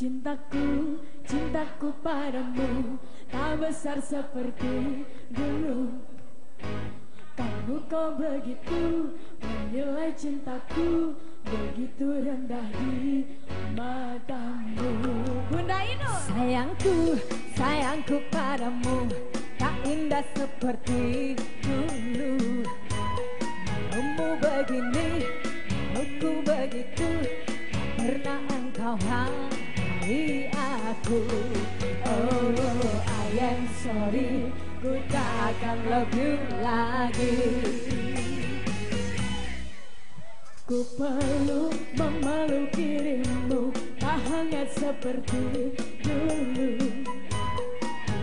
Cintaku, cintaku padamu Tak besar seperti dulu. Kamu kau begitu menilai cintaku Begitu rendah di matamu. Bunda Inu Sayangku, sayangku padamu Tak indah seperti dulu. Kamu begini, aku begitu Pernah engkau hari sorry Ku tak akan love you lagi. Ku perlu memeluk dirimu Tak hangat seperti dulu.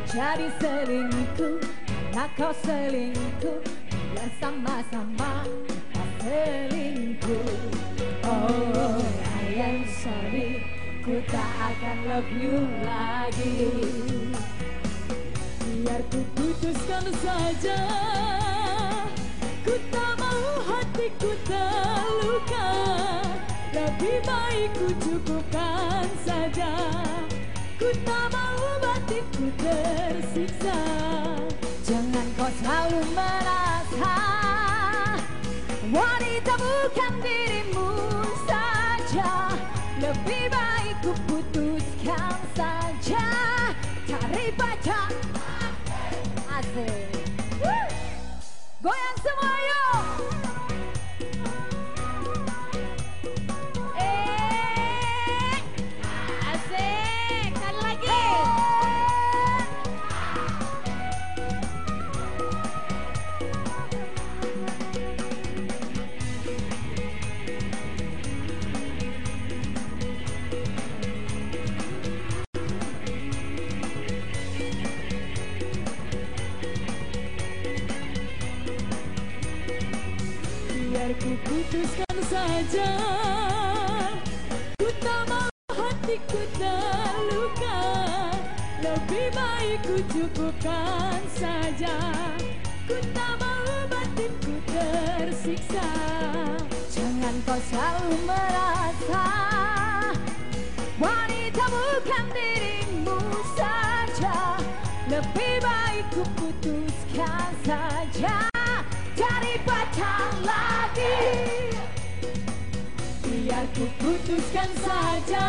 Jadi selingkuh Nak kau selingkuh Biar sama-sama selingkuh. Oh, I am sorry Ku tak akan love you lagi saja Ku tak mau hatiku terluka. Lebih baik ku cukupkan saja. Ku tak mau batinku tersiksa. Jangan kau selalu merasa Wanita bukan dirimu saja. Lebih baik ku putuskan Biar ku putuskan saja. Ku tak mau hatiku terluka. Lebih baik ku cukupkan saja. Ku tak mau batinku tersiksa. Jangan kau selalu merasa Wanita bukan dirimu saja. Lebih baik ku putuskan saja Cari pacar lagi. Biar ku putuskan saja.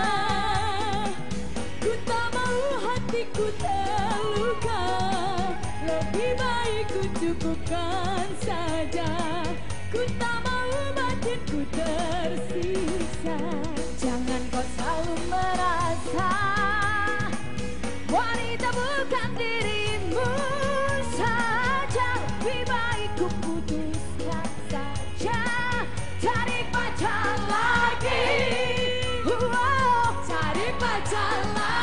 Ku tak mau hatiku terluka. Lebih baik ku cukupkan saja. Ku tak mau batinku tersiksa Jangan kau selalu merasa Wanita bukan dirimu What I like.